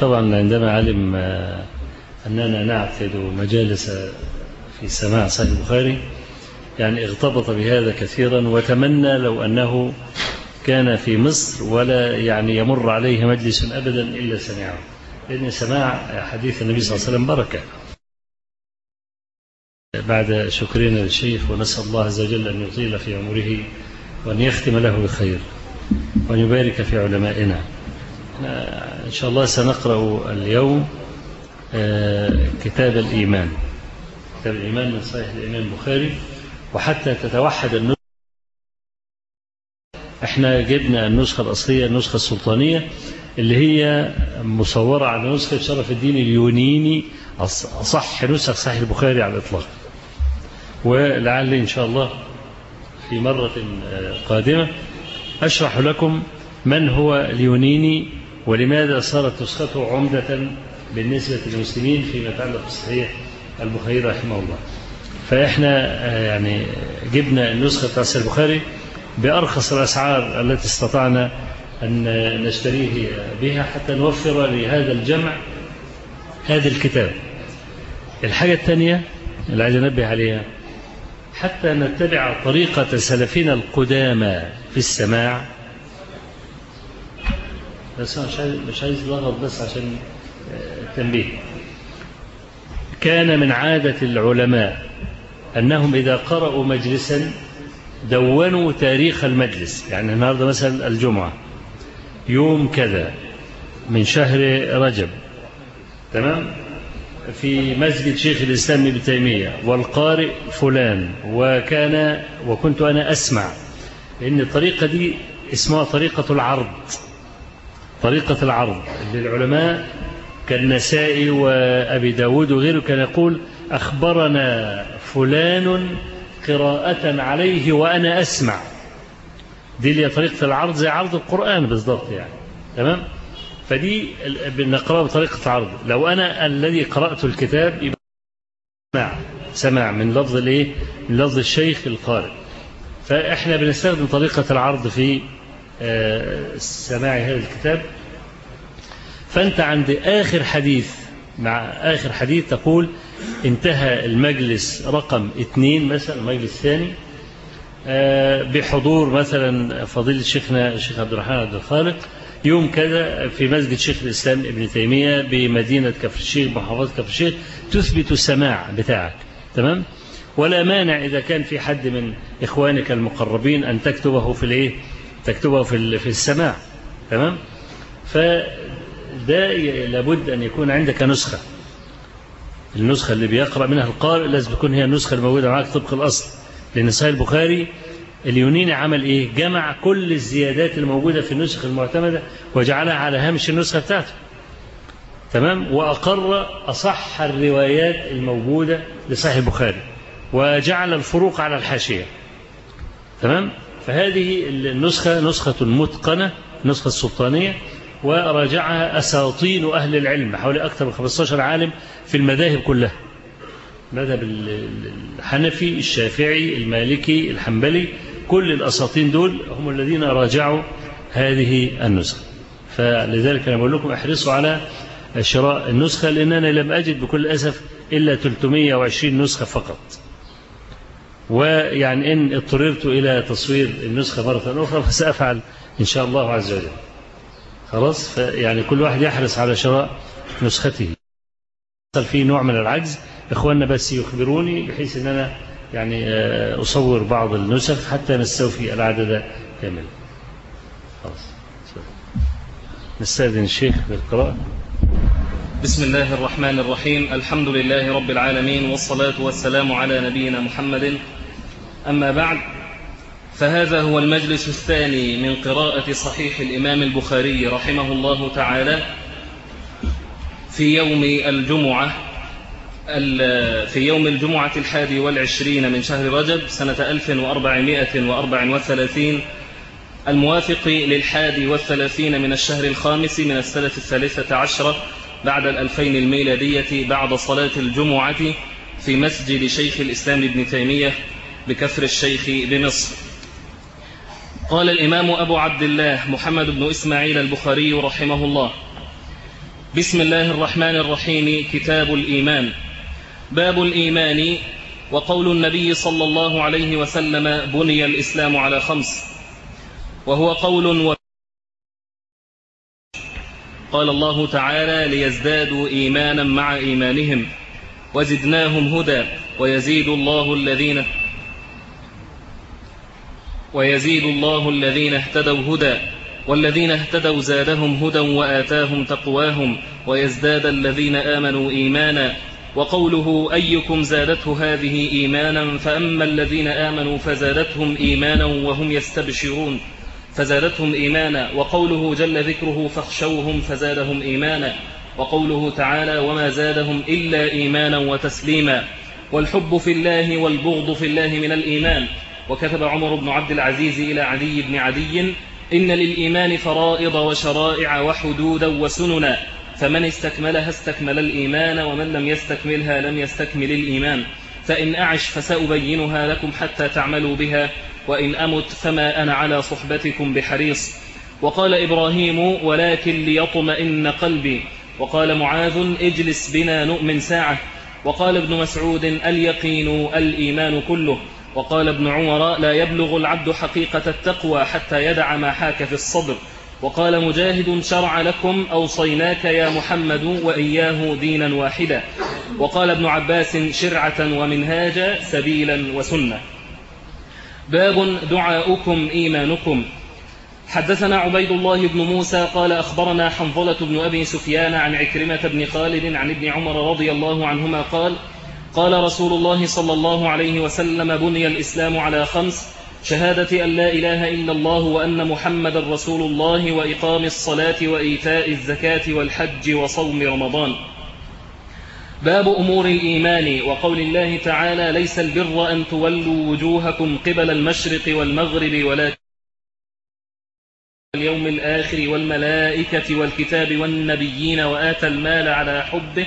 طبعا عندما علم أننا نعقد مجالس في سماع صحيح البخاري يعني ارتبط بهذا كثيرا وتمنى لو أنه كان في مصر ولا يعني يمر عليه مجلس أبدا إلا سمعه لأن سماع حديث النبي صلى الله عليه وسلم بركة. بعد شكرنا للشيخ ونسأل الله عز وجل أن يطيل في عمره وأن يختم له بخير وأن يبارك في علمائنا. إن شاء الله سنقرأ اليوم كتاب الإيمان. كتاب الإيمان من صحيح الإمام البخاري وحتى تتوحد النسخة إحنا جبنا النسخة الأصلية النسخة السلطانية اللي هي مصورة على نسخة شرف الدين اليونيني أصح نسخ صحيح البخاري على الإطلاق. ولعل إن شاء الله في مرة قادمة أشرح لكم من هو اليونيني ولماذا صارت نسخته عمدة بالنسبة للمسلمين فيما يتعلق بصحيح البخاري رحمه الله. فإحنا يعني جبنا النسخة بتاع البخاري بأرخص الأسعار التي استطعنا أن نشتريه بها حتى نوفر لهذا الجمع هذا الكتاب. الحاجة الثانية اللي عايز أنبه عليها حتى نتبع طريقة سلفنا القدامى في السماع. بس مش عايز لغط بس عشان تنبيه كان من عادة العلماء أنهم إذا قرأوا مجلسا دونوا تاريخ المجلس. يعني النهاردة مثلا الجمعة يوم كذا من شهر رجب تمام؟ في مسجد شيخ الإسلام ابن تيمية والقارئ فلان وكان وكنت أنا أسمع لأن الطريقة دي اسمها طريقة العرض طريقة العرض اللي العلماء كالنسائي وأبي داود وغيره كان يقول أخبرنا فلان قراءة عليه وأنا أسمع. دي اللي طريقة العرض زي عرض القرآن بالضبط يعني. تمام؟ فدي بنقرأها بطريقة عرض. لو أنا الذي قرأت الكتاب يبقى سماع سماع من لفظ الإيه؟ من لفظ الشيخ القارئ. فإحنا بنستخدم طريقة العرض في سماع هذا الكتاب. فأنت عند آخر حديث مع آخر حديث تقول انتهى المجلس رقم اثنين مثلا المجلس الثاني بحضور مثلا فضيلة شيخنا الشيخ عبد الرحمن عبد الخالق يوم كذا في مسجد شيخ الإسلام ابن تيمية بمدينة كفر الشيخ محافظة كفر الشيخ تثبت السماع بتاعك. تمام؟ ولا مانع إذا كان في حد من إخوانك المقربين أن تكتبه في الإيه؟ تكتبه في في السماع. تمام؟ فده لابد أن يكون عندك نسخة. النسخة اللي بيقرأ منها القارئ لازم تكون هي النسخة الموجودة معاك طبق الأصل. لأن صحيح البخاري اليونيني عمل إيه؟ جمع كل الزيادات الموجودة في النسخ المعتمدة وجعلها على هامش النسخة بتاعته. تمام؟ وأقر أصح الروايات الموجودة لصحيح البخاري. وجعل الفروق على الحاشية. تمام؟ فهذه النسخة نسخة متقنة نسخة السلطانية وراجعها أساطين أهل العلم حوالي أكثر من 15 عالم في المذاهب كلها. مذهب الحنفي الشافعي المالكي الحنبلي كل الأساطين دول هم الذين راجعوا هذه النسخة. فلذلك أنا بقول لكم احرصوا على شراء النسخة لأن أنا لم أجد بكل أسف إلا 320 نسخة فقط. ويعني إن اضطررت إلى تصوير النسخة مرة أخرى فسأفعل إن شاء الله عز وجل. خلاص؟ يعني كل واحد يحرص على شراء نسخته. في نوع من العجز. إخواننا بس يخبروني بحيث أن أنا يعني أصور بعض النسخ حتى نستوفي العدد كاملا خلاص. نستأذن الشيخ بالقراءة. بسم الله الرحمن الرحيم. الحمد لله رب العالمين والصلاة والسلام على نبينا محمد. أما بعد فهذا هو المجلس الثاني من قراءة صحيح الإمام البخاري رحمه الله تعالى في يوم الجمعة في يوم الجمعة الحادي والعشرين من شهر رجب سنة 1434 الموافق للحادي والثلاثين من الشهر الخامس من السنة الثالثة عشرة بعد الألفين الميلادية بعد صلاة الجمعة في مسجد شيخ الإسلام ابن تيمية بكفر الشيخ بمصر. قال الإمام أبو عبد الله محمد بن إسماعيل البخاري رحمه الله. بسم الله الرحمن الرحيم كتاب الإيمان. باب الإيمان وقول النبي صلى الله عليه وسلم بني الإسلام على خمس. وهو قول و قال الله تعالى ليزدادوا إيمانا مع إيمانهم وزدناهم هدى ويزيد الله الذين ويزيد الله الذين اهتدوا هدى والذين اهتدوا زادهم هدى وآتاهم تقواهم ويزداد الذين آمنوا إيمانا. وقوله أيكم زادته هذه إيمانا فأما الذين آمنوا فزادتهم إيمانا وهم يستبشرون. فزادتهم إيمانا وقوله جل ذكره فاخشوهم فزادهم إيمانا. وقوله تعالى وما زادهم إلا إيمانا وتسليما. والحب في الله والبغض في الله من الإيمان. وكتب عمر بن عبد العزيز إلى عدي بن عدي إن للإيمان فرائض وشرائع وحدودا وسننا فمن استكملها استكمل الإيمان ومن لم يستكملها لم يستكمل الإيمان فإن أعش فسأبينها لكم حتى تعملوا بها وإن أمت فما أنا على صحبتكم بحريص. وقال إبراهيم ولكن ليطمئن قلبي وقال معاذ اجلس بنا نؤمن ساعة وقال ابن مسعود اليقين الإيمان كله وقال ابن عمر لا يبلغ العبد حقيقة التقوى حتى يدع ما حاك في الصدر. وقال مجاهد شرع لكم أوصيناك يا محمد وإياه دينا واحدا. وقال ابن عباس شرعة ومنهاجا سبيلا وسنة. باب دعاؤكم إيمانكم. حدثنا عبيد الله بن موسى قال أخبرنا حنظلة بن أبي سفيان عن عكرمة بن خالد عن ابن عمر رضي الله عنهما قال قال رسول الله صلى الله عليه وسلم بني الإسلام على خمس شهادة أن لا إله إلا الله وأن محمد رسول الله وإقام الصلاة وإيتاء الزكاة والحج وصوم رمضان. باب أمور الإيمان وقول الله تعالى ليس البر أن تولوا وجوهكم قبل المشرق والمغرب ولكن اليوم الآخر والملائكة والكتاب والنبيين وآتى المال على حبه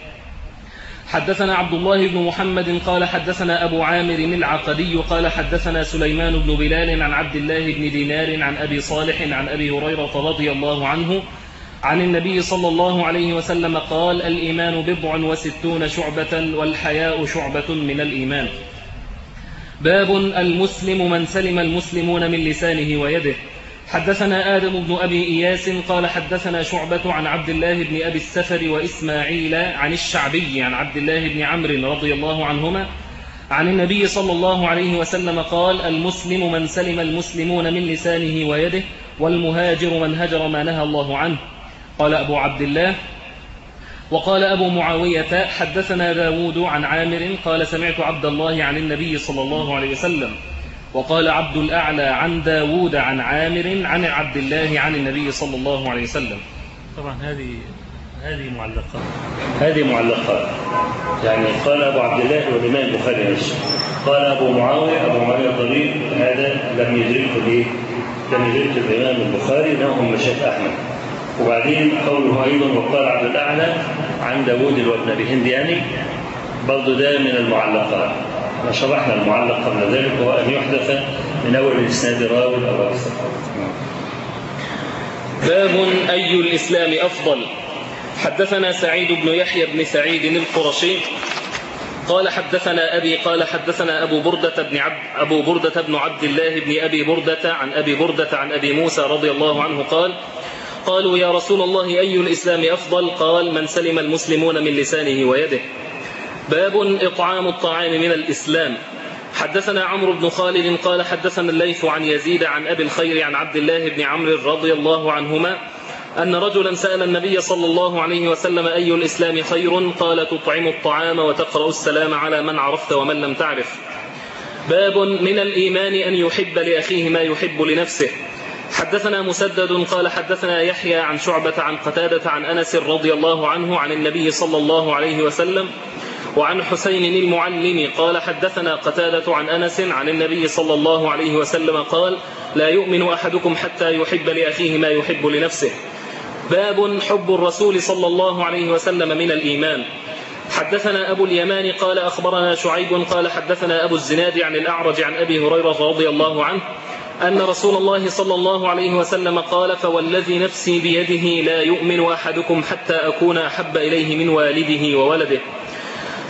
حدثنا عبد الله بن محمد قال حدثنا أبو عامر العقدي قال حدثنا سليمان بن بلال عن عبد الله بن دينار عن أبي صالح عن أبي هريرة رضي الله عنه عن النبي صلى الله عليه وسلم قال الإيمان بضع وستون شعبة والحياء شعبة من الإيمان. باب المسلم من سلم المسلمون من لسانه ويده. حدثنا آدم بن أبي إياس قال حدثنا شعبة عن عبد الله بن أبي السفر وإسماعيل عن الشعبي عن عبد الله بن عمرو رضي الله عنهما عن النبي صلى الله عليه وسلم قال المسلم من سلم المسلمون من لسانه ويده والمهاجر من هجر ما نهى الله عنه. قال أبو عبد الله. وقال أبو معاوية حدثنا داود عن عامر قال سمعت عبد الله عن النبي صلى الله عليه وسلم. وقال عبد الأعلى عن داود عن عامر عن عبد الله عن النبي صلى الله عليه وسلم. طبعا هذه هذه معلقات هذه معلقات يعني قال أبو عبد الله والإمام البخاري قال أبو معاوية أبو معاوية الضرير هذا لم يدركه ليه؟ لم يدركه الإمام البخاري لهم مشايخ أحمد. وبعدين قوله أيضا وقال عبد الأعلى عن داوود وابن أبي هند يعني برضه ده من المعلقات. إحنا شرحنا المعلق قبل ذلك وهو أن يحدث من أول الإسناد راوي أو أكثر باب أي الإسلام أفضل؟ حدثنا سعيد بن يحيى بن سعيد القرشي قال حدثنا أبي قال حدثنا أبو بردة بن عبد أبو بردة بن عبد الله بن أبي بردة عن أبي بردة عن أبي موسى رضي الله عنه قال قالوا يا رسول الله أي الإسلام أفضل؟ قال من سلم المسلمون من لسانه ويده. باب إطعام الطعام من الإسلام. حدثنا عمرو بن خالد قال حدثنا الليث عن يزيد عن أبي الخير عن عبد الله بن عمرو رضي الله عنهما أن رجلا سأل النبي صلى الله عليه وسلم أي الإسلام خير؟ قال تطعم الطعام وتقرأ السلام على من عرفت ومن لم تعرف. باب من الإيمان أن يحب لأخيه ما يحب لنفسه. حدثنا مسدد قال حدثنا يحيى عن شعبة عن قتادة عن أنس رضي الله عنه عن النبي صلى الله عليه وسلم وعن حسين المعلم قال حدثنا قتادة عن أنس عن النبي صلى الله عليه وسلم قال لا يؤمن أحدكم حتى يحب لأخيه ما يحب لنفسه. باب حب الرسول صلى الله عليه وسلم من الإيمان. حدثنا أبو اليمان قال أخبرنا شعيب قال حدثنا أبو الزناد عن الأعرج عن أبي هريرة رضي الله عنه أن رسول الله صلى الله عليه وسلم قال فوالذي نفسي بيده لا يؤمن أحدكم حتى أكون أحب إليه من والده وولده.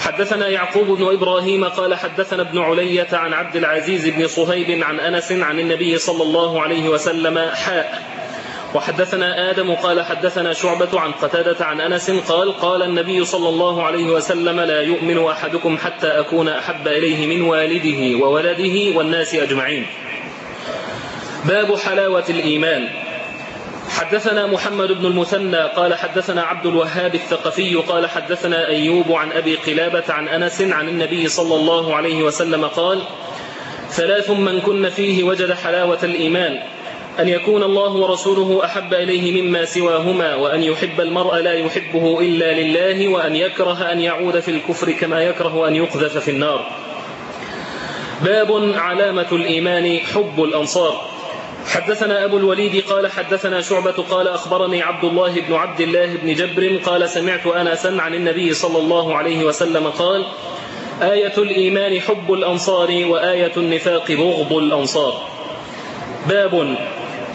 حدثنا يعقوب بن إبراهيم قال حدثنا ابن علية عن عبد العزيز بن صهيب عن أنس عن النبي صلى الله عليه وسلم حاء. وحدثنا آدم قال حدثنا شعبة عن قتادة عن أنس قال قال النبي صلى الله عليه وسلم لا يؤمن أحدكم حتى أكون أحب إليه من والده وولده والناس أجمعين. باب حلاوة الإيمان. حدثنا محمد بن المثنى قال حدثنا عبد الوهاب الثقفي قال حدثنا أيوب عن أبي قلابة عن أنس عن النبي صلى الله عليه وسلم قال ثلاث من كن فيه وجد حلاوة الإيمان أن يكون الله ورسوله أحب إليه مما سواهما وأن يحب المرء لا يحبه إلا لله وأن يكره أن يعود في الكفر كما يكره أن يقذف في النار. باب علامة الإيمان حب الأنصار. حدثنا أبو الوليد قال حدثنا شعبة قال أخبرني عبد الله بن عبد الله بن جبر قال سمعت أنسا عن النبي صلى الله عليه وسلم قال آية الإيمان حب الأنصار وآية النفاق بغض الأنصار. باب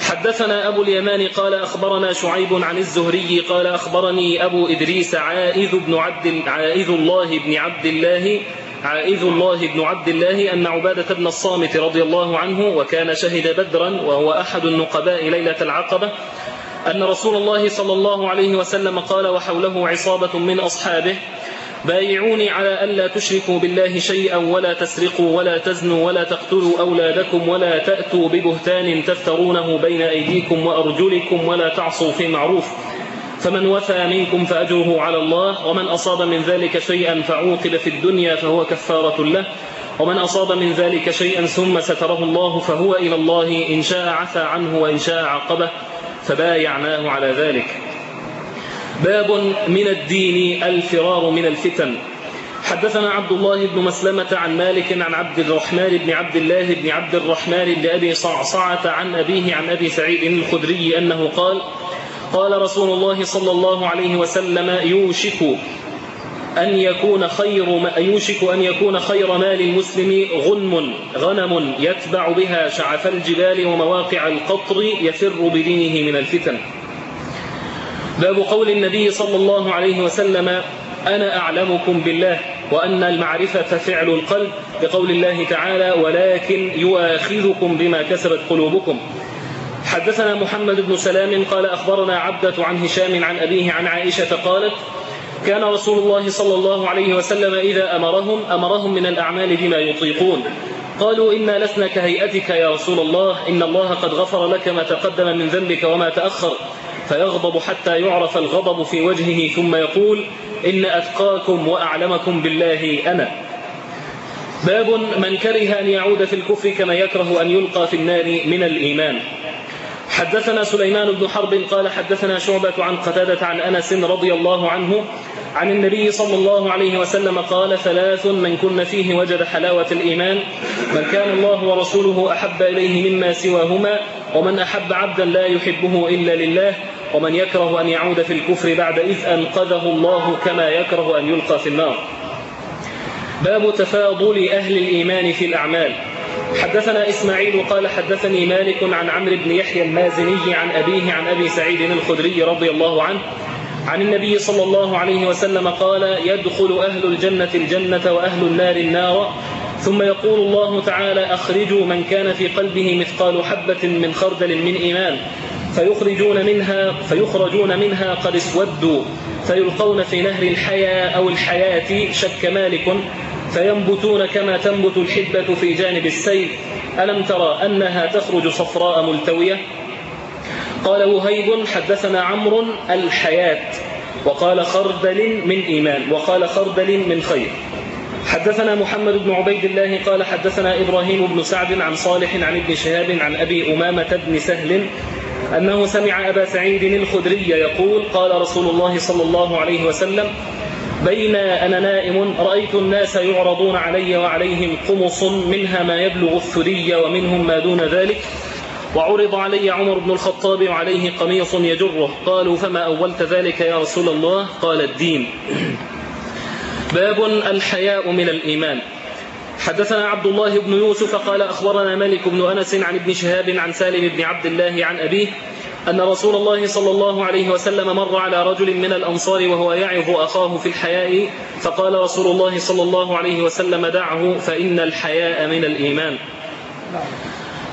حدثنا أبو اليمان قال أخبرنا شعيب عن الزهري قال أخبرني أبو إدريس عائذ بن عبد عائذ الله بن عبد الله عائذ الله بن عبد الله أن عبادة بن الصامت رضي الله عنه وكان شهد بدرا وهو أحد النقباء ليلة العقبة أن رسول الله صلى الله عليه وسلم قال وحوله عصابة من أصحابه بايعوني على ألا تشركوا بالله شيئا ولا تسرقوا ولا تزنوا ولا تقتلوا أولادكم ولا تأتوا ببهتان تفترونه بين أيديكم وأرجلكم ولا تعصوا في معروف فمن وفى منكم فأجره على الله ومن أصاب من ذلك شيئا فعوقب في الدنيا فهو كفارة له ومن أصاب من ذلك شيئا ثم ستره الله فهو إلى الله إن شاء عفى عنه وإن شاء عقبه فبايعناه على ذلك. باب من الدين الفرار من الفتن. حدثنا عبد الله بن مسلمة عن مالك عن عبد الرحمن بن عبد الله بن عبد الرحمن بن أبي صعصعة عن أبيه عن أبي سعيد الخدري أنه قال قال رسول الله صلى الله عليه وسلم يوشك أن يكون خير يوشك أن يكون خير مال المسلم غنم غنم يتبع بها شعف الجبال ومواقع القطر يفر بدينه من الفتن. باب قول النبي صلى الله عليه وسلم أنا أعلمكم بالله وأن المعرفة فعل القلب بقول الله تعالى ولكن يؤاخذكم بما كسبت قلوبكم حدثنا محمد بن سلام قال أخبرنا عبدة عن هشام عن أبيه عن عائشة قالت كان رسول الله صلى الله عليه وسلم إذا أمرهم أمرهم من الأعمال بما يطيقون. قالوا إنا لسنا كهيئتك يا رسول الله إن الله قد غفر لك ما تقدم من ذنبك وما تأخر. فيغضب حتى يعرف الغضب في وجهه ثم يقول إن أتقاكم وأعلمكم بالله أنا. باب من كره أن يعود في الكفر كما يكره أن يلقى في النار من الإيمان. حدثنا سليمان بن حرب قال حدثنا شعبة عن قتادة عن أنس رضي الله عنه عن النبي صلى الله عليه وسلم قال ثلاث من كن فيه وجد حلاوة الإيمان من كان الله ورسوله أحب إليه مما سواهما ومن أحب عبدا لا يحبه إلا لله ومن يكره أن يعود في الكفر بعد إذ أنقذه الله كما يكره أن يلقى في النار. باب تفاضل أهل الإيمان في الأعمال. حدثنا إسماعيل قال حدثني مالك عن عمرو بن يحيى المازني عن أبيه عن أبي سعيد الخدري رضي الله عنه عن النبي صلى الله عليه وسلم قال يدخل أهل الجنة الجنة وأهل النار النار ثم يقول الله تعالى أخرجوا من كان في قلبه مثقال حبة من خردل من إيمان فيخرجون منها فيخرجون منها قد اسودوا فيلقون في نهر الحياة أو الحياة شك مالك فينبتون كما تنبت الحبة في جانب السيل. ألم ترى أنها تخرج صفراء ملتوية؟ قال وهيب حدثنا عمرو الحياة. وقال خردل من إيمان. وقال خردل من خير. حدثنا محمد بن عبيد الله قال حدثنا إبراهيم بن سعد عن صالح عن ابن شهاب عن أبي أمامة بن سهل أنه سمع أبا سعيد الخدري يقول قال رسول الله صلى الله عليه وسلم بين أنا نائم رأيت الناس يعرضون علي وعليهم قمص منها ما يبلغ الثري ومنهم ما دون ذلك. وعرض علي عمر بن الخطاب وعليه قميص يجره. قالوا فما أولت ذلك يا رسول الله؟ قال الدين. باب الحياء من الإيمان. حدثنا عبد الله بن يوسف قال أخبرنا مالك بن أنس عن ابن شهاب عن سالم بن عبد الله عن أبيه أن رسول الله صلى الله عليه وسلم مر على رجل من الأنصار وهو يعظ أخاه في الحياء فقال رسول الله صلى الله عليه وسلم دعه فإن الحياء من الإيمان.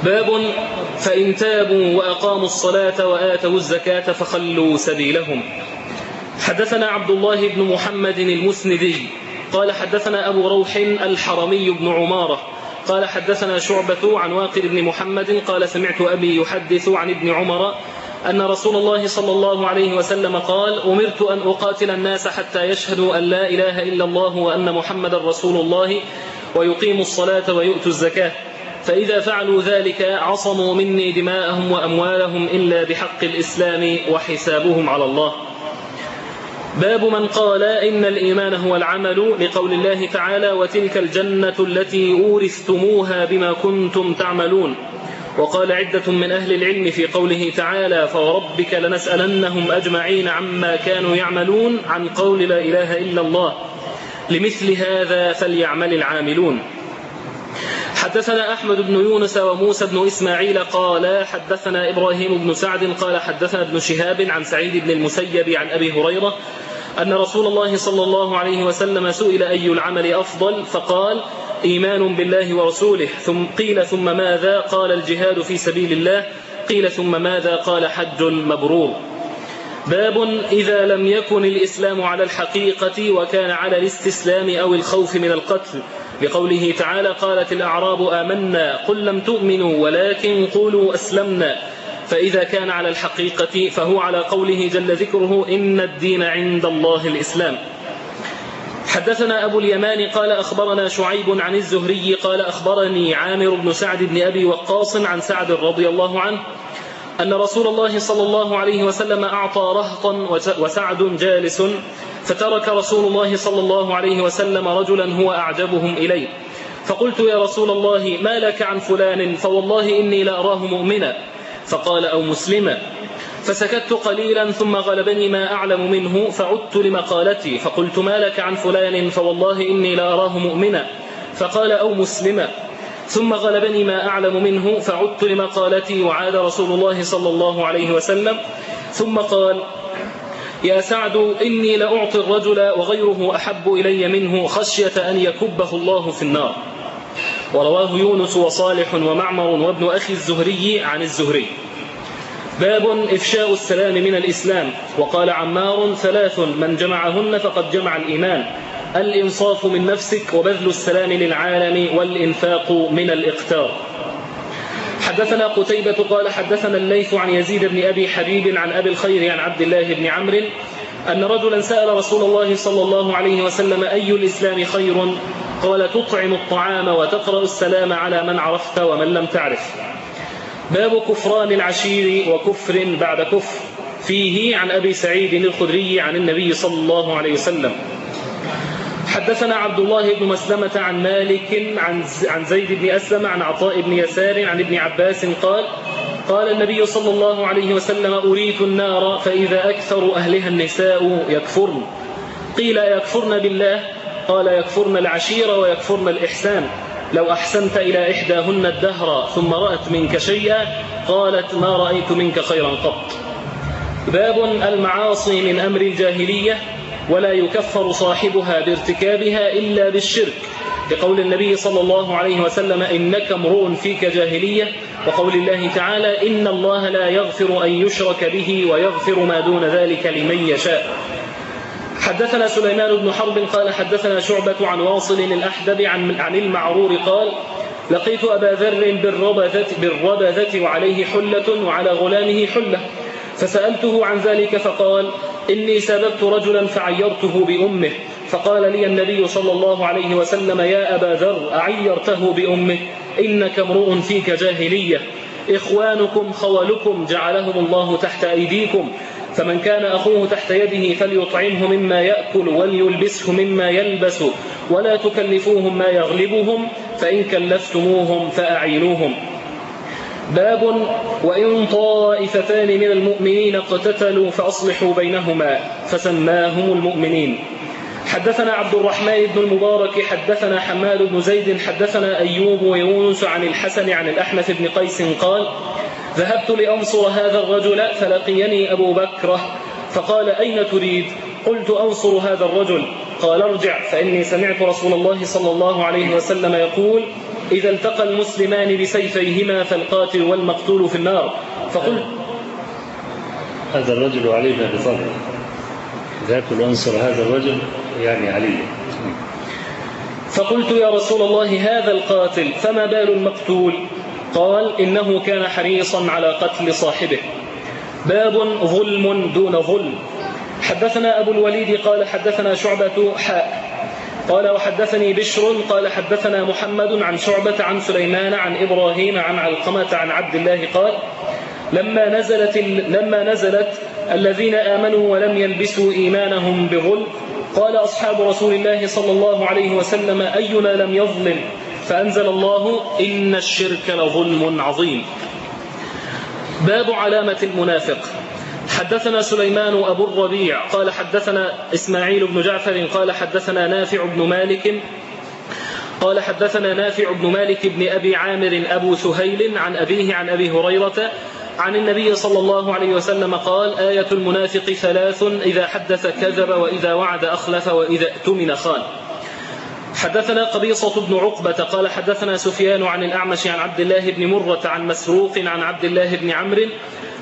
باب فإن تابوا وأقاموا الصلاة وآتوا الزكاة فخلوا سبيلهم. حدثنا عبد الله بن محمد المسندي قال حدثنا أبو روح الحرمي بن عمارة قال حدثنا شعبة عن واقر بن محمد قال سمعت أبي يحدث عن ابن عمر أن رسول الله صلى الله عليه وسلم قال أمرت أن أقاتل الناس حتى يشهدوا أن لا إله إلا الله وأن محمد رسول الله ويقيموا الصلاة ويؤتوا الزكاة. فإذا فعلوا ذلك عصموا مني دماءهم وأموالهم إلا بحق الإسلام وحسابهم على الله. باب من قال إن الإيمان هو العمل لقول الله تعالى وتلك الجنة التي أورثتموها بما كنتم تعملون. وقال عدة من أهل العلم في قوله تعالى فوربك لنسألنهم أجمعين عما كانوا يعملون عن قول لا إله إلا الله. لمثل هذا فليعمل العاملون. حدثنا أحمد بن يونس وموسى بن إسماعيل قال حدثنا إبراهيم بن سعد قال حدثنا ابن شهاب عن سعيد بن المسيب عن أبي هريرة أن رسول الله صلى الله عليه وسلم سئل أي العمل أفضل؟ فقال إيمان بالله ورسوله. ثم قيل ثم ماذا؟ قال الجهاد في سبيل الله. قيل ثم ماذا؟ قال حج مبرور. باب إذا لم يكن الإسلام على الحقيقة وكان على الاستسلام أو الخوف من القتل. لقوله تعالى قالت الأعراب آمنا قل لم تؤمنوا ولكن قولوا أسلمنا. فإذا كان على الحقيقة فهو على قوله جل ذكره إن الدين عند الله الإسلام. حدثنا أبو اليمان قال أخبرنا شعيب عن الزهري قال أخبرني عامر بن سعد بن أبي وقاص عن سعد رضي الله عنه أن رسول الله صلى الله عليه وسلم أعطى رهطا وسعد جالس فترك رسول الله صلى الله عليه وسلم رجلا هو أعجبهم إليه. فقلت يا رسول الله ما لك عن فلان فوالله إني لأراه مؤمنا. فقال أو مسلما فسكت قليلا ثم غلبني ما أعلم منه فعدت لمقالتي فقلت ما لك عن فلان فوالله إني لأراه مؤمنا. فقال أو مسلما ثم غلبني ما أعلم منه فعدت لمقالتي وعاد رسول الله صلى الله عليه وسلم. ثم قال يا سعد إني لأعطي الرجل وغيره أحب إلي منه خشية أن يكبه الله في النار. ورواه يونس وصالح ومعمر وابن أخي الزهري عن الزهري. باب إفشاء السلام من الإسلام. وقال عمار ثلاث من جمعهن فقد جمع الإيمان. الإنصاف من نفسك وبذل السلام للعالم والإنفاق من الإقتار. حدثنا قتيبة قال حدثنا الليث عن يزيد بن أبي حبيب عن أبي الخير عن عبد الله بن عمرو أن رجلا سأل رسول الله صلى الله عليه وسلم أي الإسلام خير؟ قال تطعم الطعام وتقرأ السلام على من عرفت ومن لم تعرف. باب كفران العشير وكفر بعد كفر. فيه عن أبي سعيد الخدري عن النبي صلى الله عليه وسلم. حدثنا عبد الله بن مسلمة عن مالك عن زيد بن أسلم عن عطاء بن يسار عن ابن عباس قال قال النبي صلى الله عليه وسلم أريت النار فإذا أكثر أهلها النساء يكفرن. قيل يكفرن بالله؟ قال يكفرن العشير ويكفرن الإحسان. لو أحسنت إلى إحداهن الدهر ثم رأت منك شيئا قالت ما رأيت منك خيرا قط. باب المعاصي من أمر الجاهلية ولا يكفر صاحبها بارتكابها إلا بالشرك. لقول النبي صلى الله عليه وسلم إنك امرؤ فيك جاهلية وقول الله تعالى إن الله لا يغفر أن يشرك به ويغفر ما دون ذلك لمن يشاء. حدثنا سليمان بن حرب قال حدثنا شعبة عن واصل الأحدب عن, عن المعرور قال لقيت أبا ذر بالربذة, بالربذة وعليه حلة وعلى غلامه حلة. فسألته عن ذلك فقال إني سببت رجلا فعيرته بأمه. فقال لي النبي صلى الله عليه وسلم يا أبا ذر أعيرته بأمه إنك امرؤ فيك جاهلية. إخوانكم خولكم جعلهم الله تحت أيديكم. فمن كان أخوه تحت يده فليطعمه مما يأكل وليلبسه مما يلبس ولا تكلفوهم ما يغلبهم فإن كلفتموهم فأعينوهم. باب وإن طائفتان من المؤمنين اقتتلوا فأصلحوا بينهما فسماهم المؤمنين. حدثنا عبد الرحمن بن المبارك حدثنا حماد بن زيد حدثنا أيوب ويونس عن الحسن عن الأحنف بن قيس قال ذهبت لأنصر هذا الرجل فلقيني أبو بكر فقال أين تريد؟ قلت أنصر هذا الرجل. قال ارجع فإني سمعت رسول الله صلى الله عليه وسلم يقول إذا التقى المسلمان بسيفيهما فالقاتل والمقتول في النار. فقلت هذا الرجل علي بن أبي طالب. ذاك الأنصر هذا الرجل يعني علي. فقلت يا رسول الله هذا القاتل فما بال المقتول قال إنه كان حريصا على قتل صاحبه. باب ظلم دون ظلم. حدثنا أبو الوليد قال حدثنا شعبة حاء قال وحدثني بشر قال حدثنا محمد عن شعبة عن سليمان عن إبراهيم عن علقمة عن عبد الله قال لما نزلت لما نزلت الذين آمنوا ولم يلبسوا إيمانهم بظلم قال أصحاب رسول الله صلى الله عليه وسلم أينا لم يظلم؟ فأنزل الله إن الشرك لظلم عظيم. باب علامة المنافق. حدثنا سليمان أبو الربيع قال حدثنا إسماعيل بن جعفر قال حدثنا نافع بن مالك قال حدثنا نافع بن مالك بن أبي عامر أبو سهيل عن أبيه عن أبي هريرة عن النبي صلى الله عليه وسلم قال آية المنافق ثلاث إذا حدث كذب وإذا وعد أخلف وإذا اؤتمن خان. حدثنا قبيصة بن عقبة قال حدثنا سفيان عن الأعمش عن عبد الله بن مرة عن مسروق عن عبد الله بن عمرو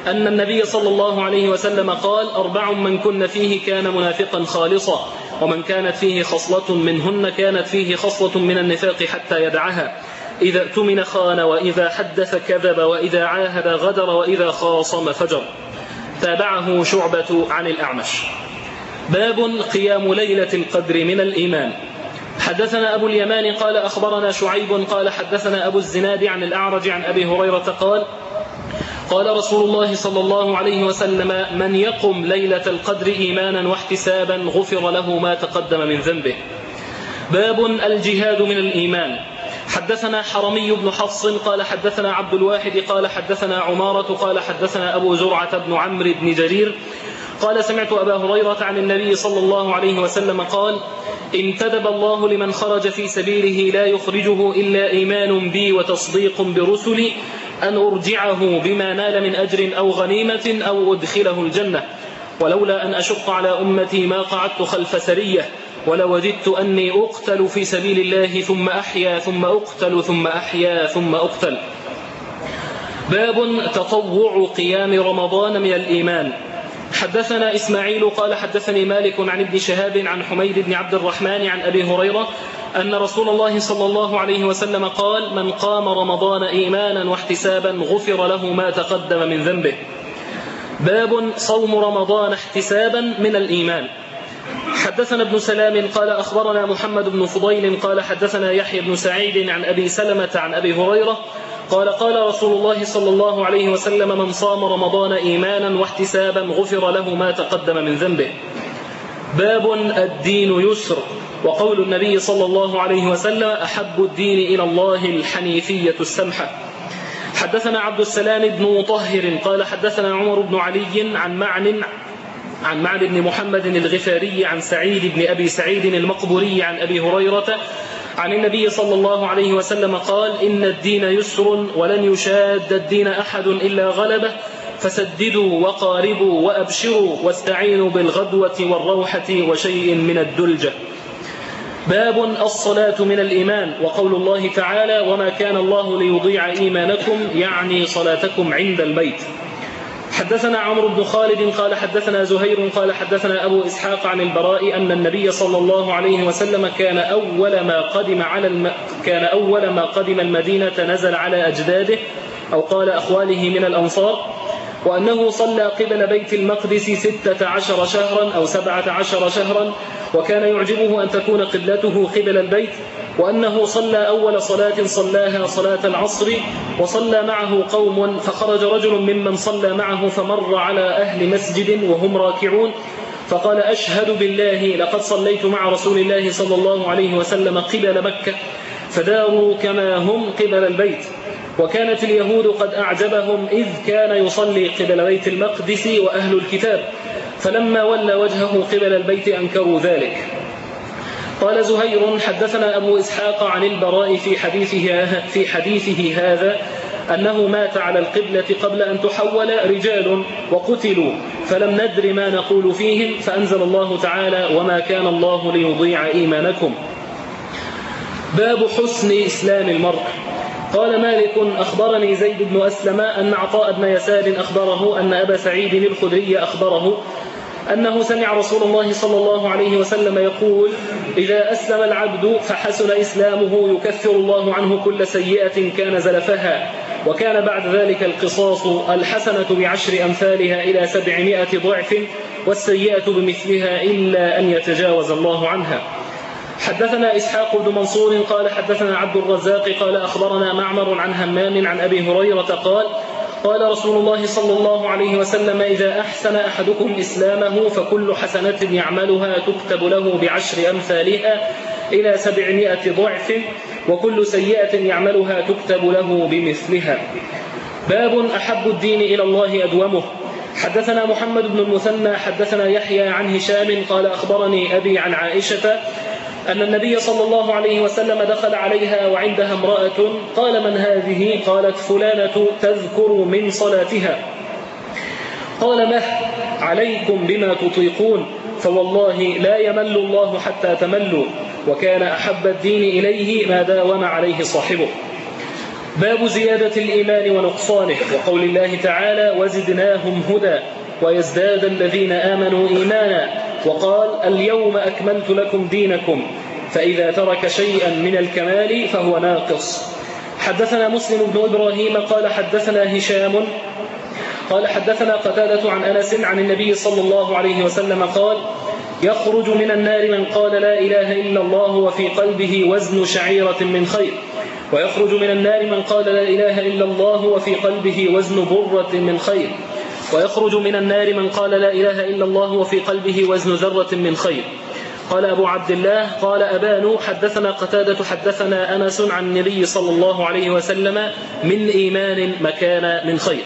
أن النبي صلى الله عليه وسلم قال أربع من كن فيه كان منافقا خالصا ومن كانت فيه خصلة منهن كانت فيه خصلة من النفاق حتى يدعها. إذا اؤتمن خان وإذا حدث كذب وإذا عاهد غدر وإذا خاصم فجر. تابعه شعبة عن الأعمش. باب قيام ليلة القدر من الإيمان. حدثنا أبو اليمان قال أخبرنا شعيب قال حدثنا أبو الزناد عن الأعرج عن أبي هريرة قال قال رسول الله صلى الله عليه وسلم من يقم ليلة القدر إيمانا واحتسابا غفر له ما تقدم من ذنبه. باب الجهاد من الإيمان. حدثنا حرمي بن حفص قال حدثنا عبد الواحد قال حدثنا عمارة قال حدثنا أبو زرعة بن عمرو بن جرير قال سمعت أبا هريرة عن النبي صلى الله عليه وسلم قال انتدب الله لمن خرج في سبيله لا يخرجه إلا إيمان بي وتصديق برسلي أن أرجعه بما نال من أجر أو غنيمة أو أدخله الجنة ولولا أن أشق على أمتي ما قعدت خلف سرية ولوددت أني أقتل في سبيل الله ثم أحيا ثم أقتل ثم أحيا ثم أقتل. باب تطوع قيام رمضان من الإيمان. حدثنا إسماعيل قال حدثني مالك عن ابن شهاب عن حميد بن عبد الرحمن عن أبي هريرة أن رسول الله صلى الله عليه وسلم قال من قام رمضان إيمانا واحتسابا غفر له ما تقدم من ذنبه. باب صوم رمضان احتسابا من الإيمان. حدثنا ابن سلام قال أخبرنا محمد بن فضيل قال حدثنا يحيى بن سعيد عن أبي سلمة عن أبي هريرة قال قال رسول الله صلى الله عليه وسلم من صام رمضان إيمانا واحتسابا غفر له ما تقدم من ذنبه. باب الدين يسر وقول النبي صلى الله عليه وسلم أحب الدين إلى الله الحنيفية السمحة. حدثنا عبد السلام بن مطهر قال حدثنا عمر بن علي عن معن عن معن بن محمد الغفاري عن سعيد بن أبي سعيد المقبوري عن أبي هريرة عن النبي صلى الله عليه وسلم قال إن الدين يسر ولن يشاد الدين أحد إلا غلبه فسددوا وقاربوا وأبشروا واستعينوا بالغدوة والروحة وشيء من الدلجة. باب الصلاة من الإيمان وقول الله تعالى وما كان الله ليضيع إيمانكم يعني صلاتكم عند البيت. حدثنا عمرو بن خالد قال حدثنا زهير قال حدثنا أبو إسحاق عن البراء أن النبي صلى الله عليه وسلم كان أول ما قدم على الم... كان أول ما قدم المدينة نزل على أجداده أو قال أخواله من الأنصار وأنه صلى قبل بيت المقدس ستة عشر شهرا أو سبعة عشر شهرا وكان يعجبه أن تكون قبلته قبل البيت وأنه صلى أول صلاة صلاها صلاة العصر وصلى معه قوم فخرج رجل ممن صلى معه فمر على أهل مسجد وهم راكعون فقال أشهد بالله لقد صليت مع رسول الله صلى الله عليه وسلم قبل مكة فداروا كما هم قبل البيت وكانت اليهود قد أعجبهم إذ كان يصلي قبل بيت المقدس وأهل الكتاب فلما ولى وجهه قبل البيت أنكروا ذلك قال زهير حدثنا أبو إسحاق عن البراء في حديثه, في حديثه هذا أنه مات على القبلة قبل أن تحول رجال وقتلوا فلم ندر ما نقول فيهم فأنزل الله تعالى وما كان الله ليضيع إيمانكم. باب حسن إسلام المرء. قال مالك أخبرني زيد بن أسلم أن عطاء بن يسار أخبره أن أبا سعيد الخدري أخبره أنه سمع رسول الله صلى الله عليه وسلم يقول إذا أسلم العبد فحسن إسلامه يكفر الله عنه كل سيئة كان زلفها. وكان بعد ذلك القصاص الحسنة بعشر أمثالها إلى سبعمائة ضعف والسيئة بمثلها إلا أن يتجاوز الله عنها. حدثنا إسحاق بن منصور قال حدثنا عبد الرزاق قال أخبرنا معمر عن همام عن أبي هريرة قال قال رسول الله صلى الله عليه وسلم إذا أحسن أحدكم إسلامه فكل حسنة يعملها تكتب له بعشر أمثالها إلى سبعمائة ضعف وكل سيئة يعملها تكتب له بمثلها. باب أحب الدين إلى الله أدومه. حدثنا محمد بن المثنى حدثنا يحيى عن هشام قال أخبرني أبي عن عائشة أن النبي صلى الله عليه وسلم دخل عليها وعندها امرأة قال من هذه؟ قالت فلانة تذكر من صلاتها. قال مه عليكم بما تطيقون فوالله لا يمل الله حتى تملوا وكان أحب الدين إليه ما داوم عليه صاحبه. باب زيادة الإيمان ونقصانه وقول الله تعالى وزدناهم هدى. ويزداد الذين آمنوا إيمانا وقال اليوم أكملت لكم دينكم فإذا ترك شيئا من الكمال فهو ناقص. حدثنا مسلم بن إبراهيم قال حدثنا هشام قال حدثنا قتادة عن أنس عن النبي صلى الله عليه وسلم قال يخرج من النار من قال لا إله إلا الله وفي قلبه وزن شعيرة من خير ويخرج من النار من قال لا إله إلا الله وفي قلبه وزن برة من خير. ويخرج من النار من قال لا إله إلا الله وفي قلبه وزن ذرة من خير. قال أبو عبد الله قال أبان حدثنا قتادة حدثنا أنس عن النبي صلى الله عليه وسلم من إيمان مكان من خير.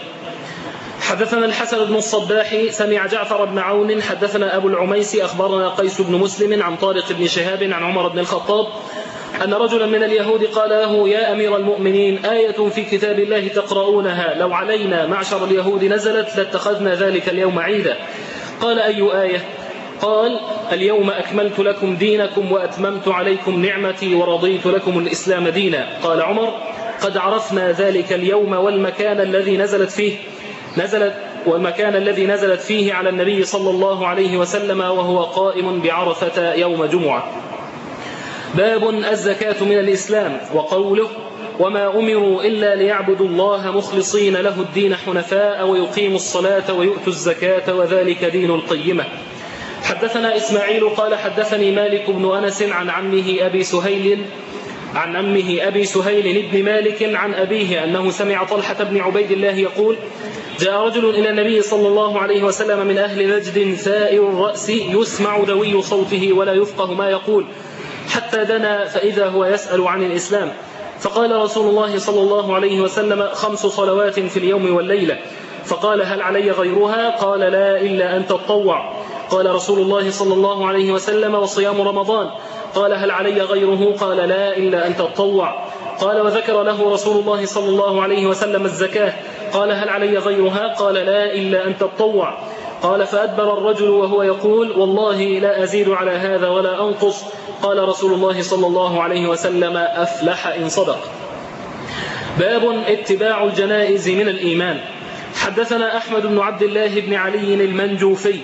حدثنا الحسن بن الصباح سمع جعفر بن عون حدثنا أبو العميس أخبرنا قيس بن مسلم عن طارق بن شهاب عن عمر بن الخطاب أن رجلا من اليهود قال له يا أمير المؤمنين آية في كتاب الله تقرؤونها؟ لو علينا معشر اليهود نزلت لاتخذنا ذلك اليوم عيدا. قال أي آية؟ قال اليوم أكملت لكم دينكم وأتممت عليكم نعمتي ورضيت لكم الإسلام دينا. قال عمر قد عرفنا ذلك اليوم والمكان الذي نزلت فيه نزلت والمكان الذي نزلت فيه على النبي صلى الله عليه وسلم وهو قائم بعرفة يوم جمعة. باب الزكاة من الإسلام وقوله وما أمروا إلا ليعبدوا الله مخلصين له الدين حنفاء ويقيموا الصلاة ويؤتوا الزكاة وذلك دين القيمة. حدثنا إسماعيل قال حدثني مالك بن أنس عن عمه أبي سهيل عن أمه أبي سهيل بن مالك عن أبيه أنه سمع طلحة بن عبيد الله يقول جاء رجل إلى النبي صلى الله عليه وسلم من أهل نجد ثائر الرأس يسمع دوي صوته ولا يفقه ما يقول. حتى دنا فإذا هو يسأل عن الإسلام. فقال رسول الله صلى الله عليه وسلم خمس صلوات في اليوم والليلة. فقال هل علي غيرها؟ قال لا إلا أن تطوع. قال رسول الله صلى الله عليه وسلم وصيام رمضان. قال هل علي غيره؟ قال لا إلا أن تطوع. قال وذكر له رسول الله صلى الله عليه وسلم الزكاة. قال هل علي غيرها؟ قال لا إلا أن تطوع. قال فأدبر الرجل وهو يقول والله لا أزيد على هذا ولا أنقص. قال رسول الله صلى الله عليه وسلم أفلح إن صدق. باب اتباع الجنائز من الإيمان. حدثنا أحمد بن عبد الله بن علي المنجوفي.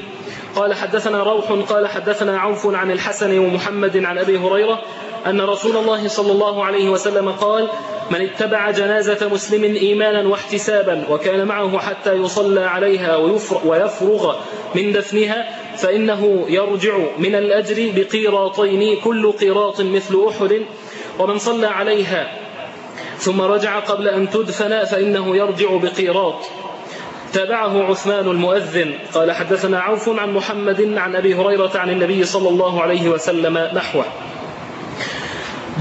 قال حدثنا روح قال حدثنا عوف عن الحسن ومحمد عن أبي هريرة أن رسول الله صلى الله عليه وسلم قال من اتبع جنازة مسلم إيمانا واحتسابا وكان معه حتى يصلى عليها ويفرغ من دفنها فإنه يرجع من الأجر بقيراطين كل قيراط مثل أحد ومن صلى عليها ثم رجع قبل أن تدفن فإنه يرجع بقيراط. تابعه عثمان المؤذن. قال حدثنا عوف عن محمد عن أبي هريرة عن النبي صلى الله عليه وسلم نحوه.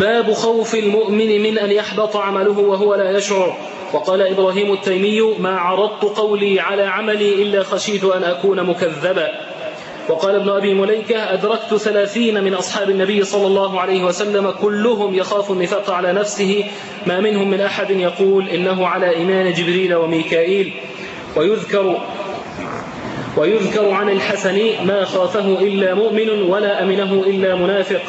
باب خوف المؤمن من أن يحبط عمله وهو لا يشعر. وقال إبراهيم التيمي ما عرضت قولي على عملي إلا خشيت أن أكون مكذبا. وقال ابن أبي مليكة أدركت ثلاثين من أصحاب النبي صلى الله عليه وسلم كلهم يخاف النفاق على نفسه. ما منهم من أحد يقول إنه على إيمان جبريل وميكائيل. ويذكر ويذكر عن الحسن ما خافه إلا مؤمن ولا أمنه إلا منافق.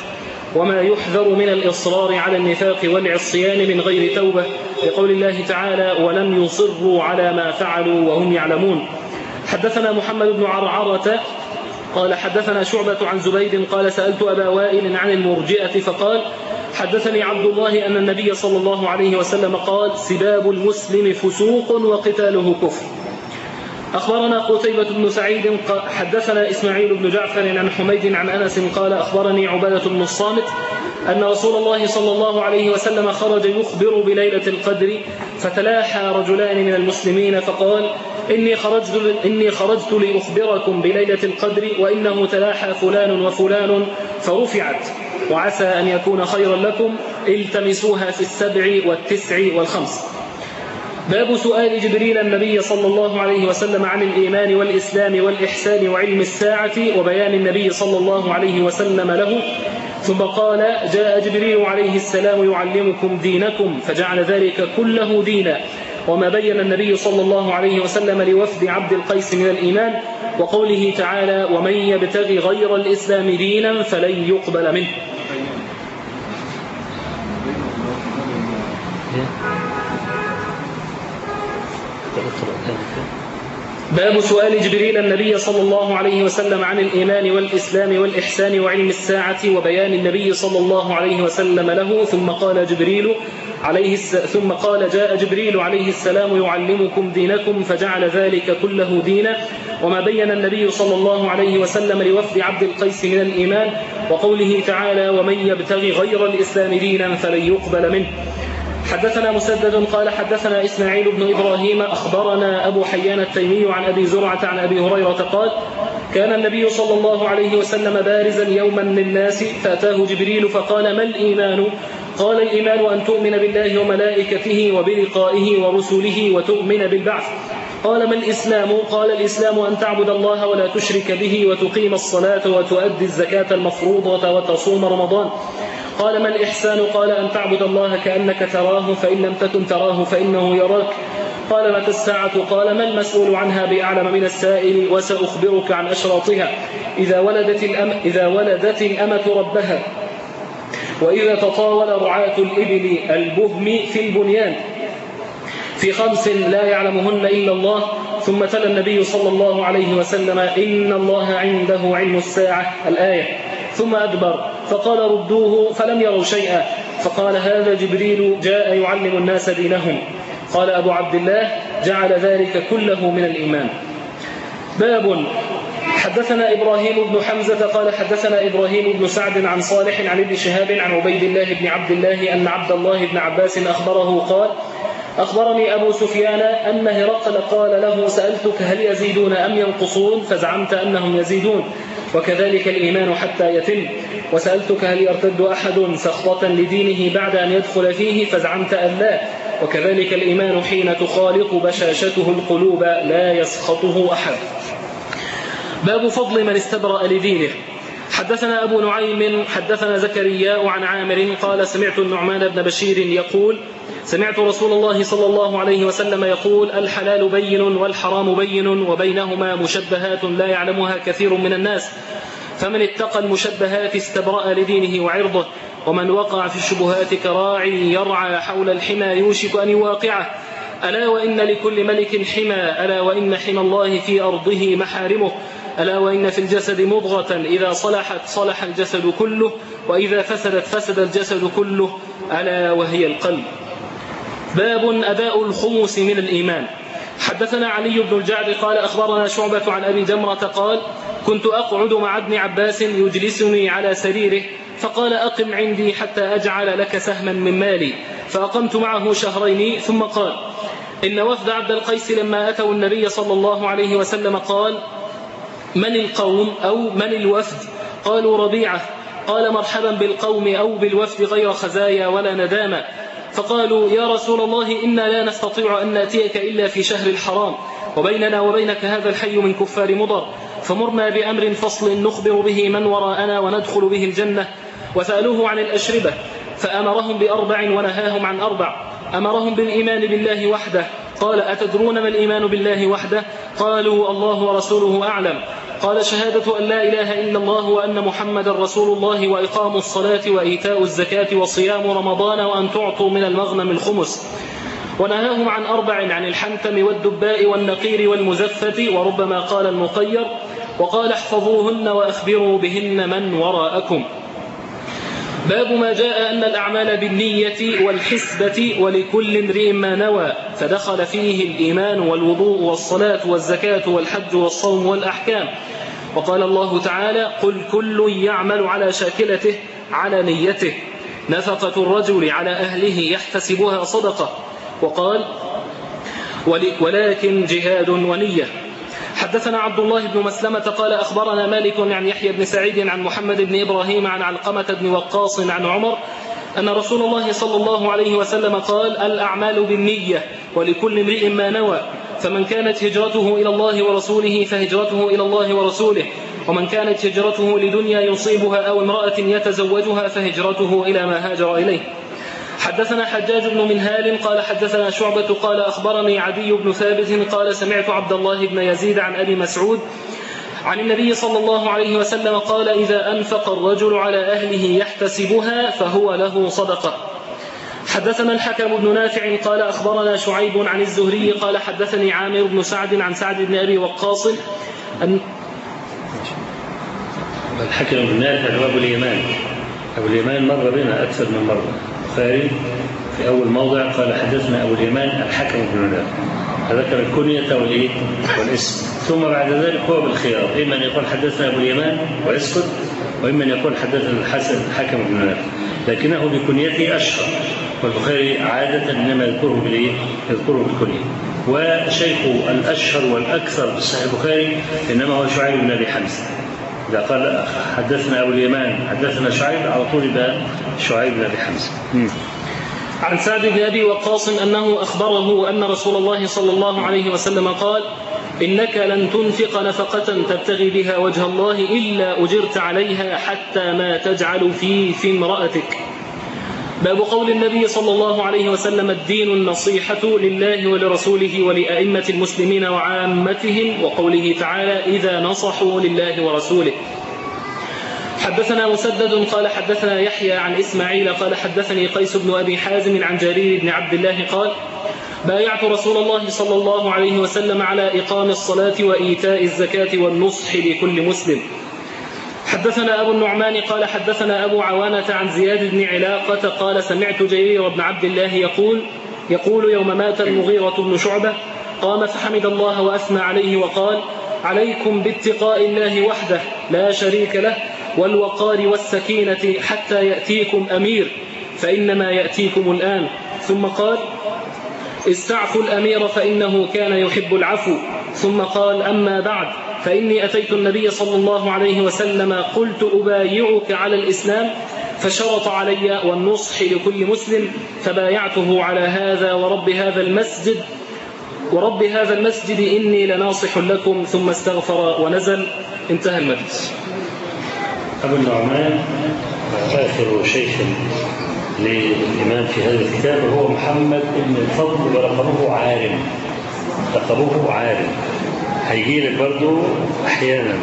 وما يحذر من الإصرار على النفاق والعصيان من غير توبة. لقول الله تعالى ولم يصروا على ما فعلوا وهم يعلمون حدثنا محمد بن عرعرة قال حدثنا شعبة عن زبيد قال سألت أبا وائل عن المرجئة فقال حدثني عبد الله أن النبي صلى الله عليه وسلم قال سباب المسلم فسوق وقتاله كفر أخبرنا قتيبة بن سعيد حدثنا إسماعيل بن جعفر عن حميد عن أنس قال أخبرني عبادة بن الصامت أن رسول الله صلى الله عليه وسلم خرج يخبر بليلة القدر فتلاحى رجلان من المسلمين فقال إني خرجت, إني خرجت لأخبركم بليلة القدر وإنه تلاحى فلان وفلان فرفعت وعسى أن يكون خيرا لكم التمسوها في السبع والتسع والخمس. باب سؤال جبريل النبي صلى الله عليه وسلم عن الإيمان والإسلام والإحسان وعلم الساعة وبيان النبي صلى الله عليه وسلم له. ثم قال جاء جبريل عليه السلام يعلمكم دينكم فجعل ذلك كله دينا. وما بين النبي صلى الله عليه وسلم لوفد عبد القيس من الإيمان وقوله تعالى ومن يبتغي غير الإسلام دينا فلن يقبل منه. باب سؤال جبريل النبي صلى الله عليه وسلم عن الإيمان والإسلام والإحسان وعلم الساعة وبيان النبي صلى الله عليه وسلم له ثم قال جبريل عليه الس... ثم قال جاء جبريل عليه السلام يعلمكم دينكم فجعل ذلك كله دينا وما بين النبي صلى الله عليه وسلم لوفد عبد القيس من الإيمان وقوله تعالى ومن يبتغي غير الإسلام دينا فلن يقبل منه حدثنا مسدد قال حدثنا إسماعيل بن إبراهيم أخبرنا أبو حيان التيمي عن أبي زرعة عن أبي هريرة قال كان النبي صلى الله عليه وسلم بارزا يوما للناس فأتاه جبريل فقال ما الإيمان؟ قال الإيمان أن تؤمن بالله وملائكته وبلقائه ورسله وتؤمن بالبعث. قال ما الإسلام؟ قال الإسلام أن تعبد الله ولا تشرك به وتقيم الصلاة وتؤدي الزكاة المفروضة وتصوم رمضان. قال ما الإحسان قال أن تعبد الله كأنك تراه فإن لم تكن تراه فإنه يراك. قال متى الساعة؟ قال ما المسؤول عنها بأعلم من السائل وسأخبرك عن أشراطها. إذا ولدت, الأم إذا ولدت الأمة ربها. وإذا تطاول رعاة الإبل البهم في البنيان. في خمس لا يعلمهن إلا الله. ثم تلا النبي صلى الله عليه وسلم إن الله عنده علم الساعة الآية. ثم أدبر. فقال ردوه فلم يروا شيئا. فقال هذا جبريل جاء يعلم الناس دينهم. قال أبو عبد الله جعل ذلك كله من الإيمان. باب حدثنا إبراهيم بن حمزة قال حدثنا إبراهيم بن سعد عن صالح عن ابن شهاب عن عبيد الله بن عبد الله أن عبد الله بن عباس أخبره قال أخبرني أبو سفيان أن هرقل قال له سألتك هل يزيدون أم ينقصون؟ فزعمت أنهم يزيدون وكذلك الإيمان حتى يتم. وسألتك هل يرتد أحد سخطة لدينه بعد أن يدخل فيه؟ فزعمت أن لا. وكذلك الإيمان حين تخالط بشاشته القلوب لا يسخطه أحد. باب فضل من استبرأ لدينه. حدثنا أبو نعيم حدثنا زكريا عن عامر قال سمعت النعمان بن بشير يقول سمعت رسول الله صلى الله عليه وسلم يقول الحلال بين والحرام بين وبينهما مشبهات لا يعلمها كثير من الناس فمن اتقى المشبهات استبرأ لدينه وعرضه ومن وقع في الشبهات كراعي يرعى حول الحمى يوشك أن يواقعه ألا وإن لكل ملك حمى ألا وإن حمى الله في أرضه محارمه ألا وإن في الجسد مضغة إذا صلحت صلح الجسد كله وإذا فسدت فسد الجسد كله ألا وهي القلب. باب أداء الخمس من الإيمان. حدثنا علي بن الجعد قال أخبرنا شعبة عن أبي جمرة قال كنت أقعد مع ابن عباس يجلسني على سريره فقال أقم عندي حتى أجعل لك سهما من مالي فأقمت معه شهرين ثم قال إن وفد عبد القيس لما أتوا النبي صلى الله عليه وسلم قال من القوم أو من الوفد؟ قالوا ربيعة. قال مرحبا بالقوم أو بالوفد غير خزايا ولا ندامة. فقالوا يا رسول الله إنا لا نستطيع أن نأتيك إلا في شهر الحرام. وبيننا وبينك هذا الحي من كفار مضر. فمرنا بأمر فصل نخبر به من وراءنا وندخل به الجنة. وسألوه عن الأشربة. فأمرهم بأربع ونهاهم عن أربع. أمرهم بالإيمان بالله وحده. قال أتدرون ما الإيمان بالله وحده؟ قالوا الله ورسوله أعلم. قال شهادة أن لا إله إلا الله وأن محمد رسول الله وإقام الصلاة وإيتاء الزكاة وصيام رمضان وأن تعطوا من المغنم الخمس. ونهاهم عن أربع عن الحنتم والدباء والنقير والمزفة وربما قال المقير وقال احفظوهن وأخبروا بهن من وراءكم. باب ما جاء أن الأعمال بالنية والحسبة ولكل امرئ ما نوى فدخل فيه الإيمان والوضوء والصلاة والزكاة والحج والصوم والأحكام. وقال الله تعالى قل كل يعمل على شاكلته على نيته. نفقة الرجل على أهله يحتسبها صدقة. وقال ولكن جهاد ونية. حدثنا عبد الله بن مسلمة قال أخبرنا مالك عن يحيى بن سعيد عن محمد بن إبراهيم عن علقمة بن وقاص عن عمر أن رسول الله صلى الله عليه وسلم قال الأعمال بالنية ولكل امرئ ما نوى فمن كانت هجرته إلى الله ورسوله فهجرته إلى الله ورسوله ومن كانت هجرته لدنيا يصيبها أو امرأة يتزوجها فهجرته إلى ما هاجر إليه. حدثنا حجاج بن منهال قال حدثنا شعبة قال أخبرني عدي بن ثابت قال سمعت عبد الله بن يزيد عن أبي مسعود عن النبي صلى الله عليه وسلم قال إذا أنفق الرجل على أهله يحتسبها فهو له صدقة. حدثنا الحكم بن نافع قال أخبرنا شعيب عن الزهري قال حدثني عامر بن سعد عن سعد بن أبي وقاص أن الحكم بن نافع أبو اليمان. أبو اليمان مر بنا أكثر من مرة. البخاري في أول موضع قال حدثنا أبو اليمان الحكم بن نافع فذكر الكنية والإيه؟ والاسم. ثم بعد ذلك هو بالخيار. إما أن يقول حدثنا أبو اليمان ويسكت وإما أن يقول حدثنا الحسن الحكم بن نافع لكنه بكنيته أشهر. والبخاري عادة إنما يذكره بالإيه؟ يذكره بالكنية. وشيخه الأشهر والأكثر في صحيح البخاري إنما هو شعيب بن أبي حمزة. إذا قال حدثنا أبو اليمان حدثنا شعيب على طول يبقى شعيب بن أبي حمزة. عن سعد بن أبي وقاص أنه أخبره أن رسول الله صلى الله عليه وسلم قال إنك لن تنفق نفقة تبتغي بها وجه الله إلا أجرت عليها حتى ما تجعل في في امرأتك. باب قول النبي صلى الله عليه وسلم الدين النصيحة لله ولرسوله ولأئمة المسلمين وعامتهم وقوله تعالى إذا نصحوا لله ورسوله. حدثنا مسدد قال حدثنا يحيى عن إسماعيل قال حدثني قيس بن أبي حازم عن جرير بن عبد الله قال بايعت رسول الله صلى الله عليه وسلم على إقام الصلاة وإيتاء الزكاة والنصح لكل مسلم. حدثنا أبو النعمان قال حدثنا أبو عوانة عن زياد بن علاقة قال سمعت جرير بن عبد الله يقول يقول يوم مات المغيرة بن شعبة قام فحمد الله وأثنى عليه وقال عليكم باتقاء الله وحده لا شريك له والوقار والسكينة حتى يأتيكم أمير فإنما يأتيكم الآن. ثم قال استعفوا الأمير فإنه كان يحب العفو. ثم قال أما بعد فإني أتيت النبي صلى الله عليه وسلم قلت أبايعك على الإسلام فشرط علي والنصح لكل مسلم فبايعته على هذا ورب هذا المسجد ورب هذا المسجد إني لناصح لكم ثم استغفر ونزل. انتهى المجلس. أبو النعمان آخر شيخ للإمام في هذا الكتاب وهو محمد بن الفضل ولقبه عارم. لقبه عارم. هيجي لك برضه أحيانا.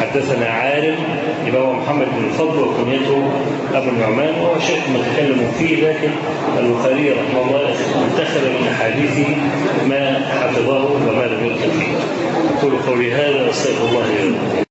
حدثنا عالم يبقى هو محمد بن الفضل وكنيته أبو النعمان وهو شيخ متكلم فيه لكن البخاري رحمه الله انتخب من احاديثه ما حفظه وما لم يدخل فيه. أقول قولي هذا وأستغفر الله لي